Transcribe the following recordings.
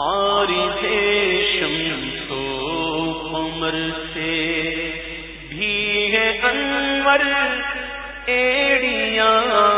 Are شمس سے۔ بھی ہے ایڑیاں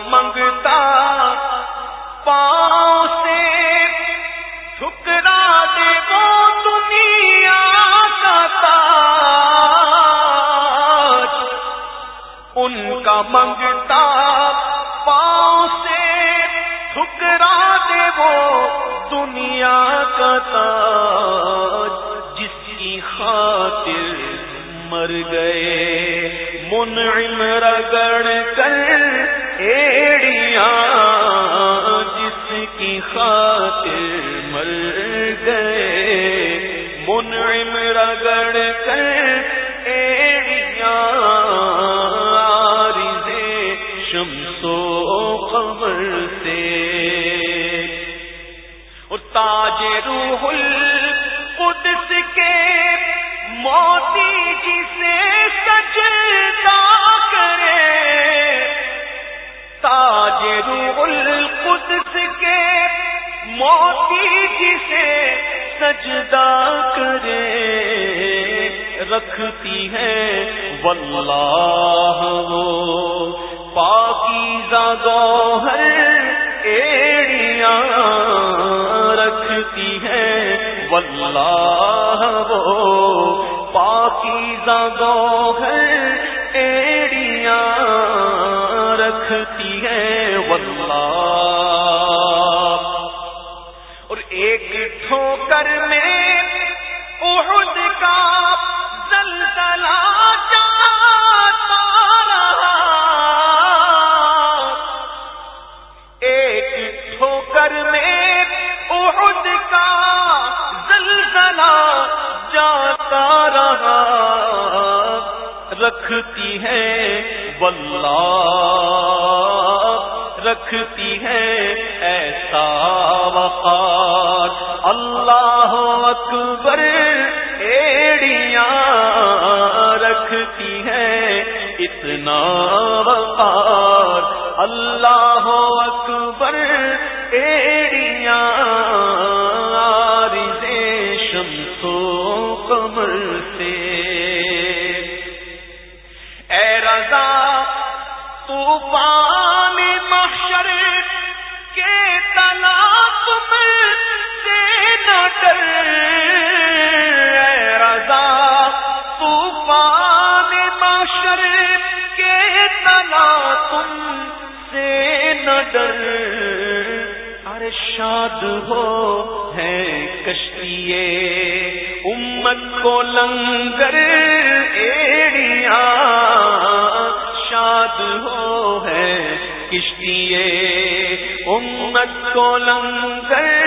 منگتا پاؤں سے ٹھکرا دے وہ دنیا کا ان کا منگتا پاؤں سے ٹھکرا دے وہ دنیا کا تاج۔ جس کی خاطر مر گئے، منعم رگڑ کر ایڑیاں جس کی خاطر مر گئے۔ منعم رگڑ کر ایڑیاں رے خبر سے۔ تاج روح القدس کے موتی جسے رکھتی ہے۔ واللہ وہ پاکی گوہر ایڑیاں رکھتی ہے۔ واللہ وہ پاکی گوہر ایڑیاں رکھتی ہے۔ واللہ اور ایک ٹھوکر میں احد کا رکھتی ہے واللہ رکھتی ہے ایسا وقار۔ اللہ اکبر۔ رکھتی ہے اتنا وقار اللہ اکبر ایڑیاں شمسو کمر سے۔ اے رضا طوفان ڈر ارے شاد ہو ہے کشتی امت کو لنگر ایڑیا شاد ہو ہے کشتی امت کو لنگر